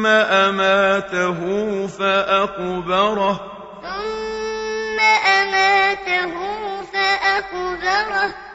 ثم أماته فأقبره. ثم أماته فأقبره.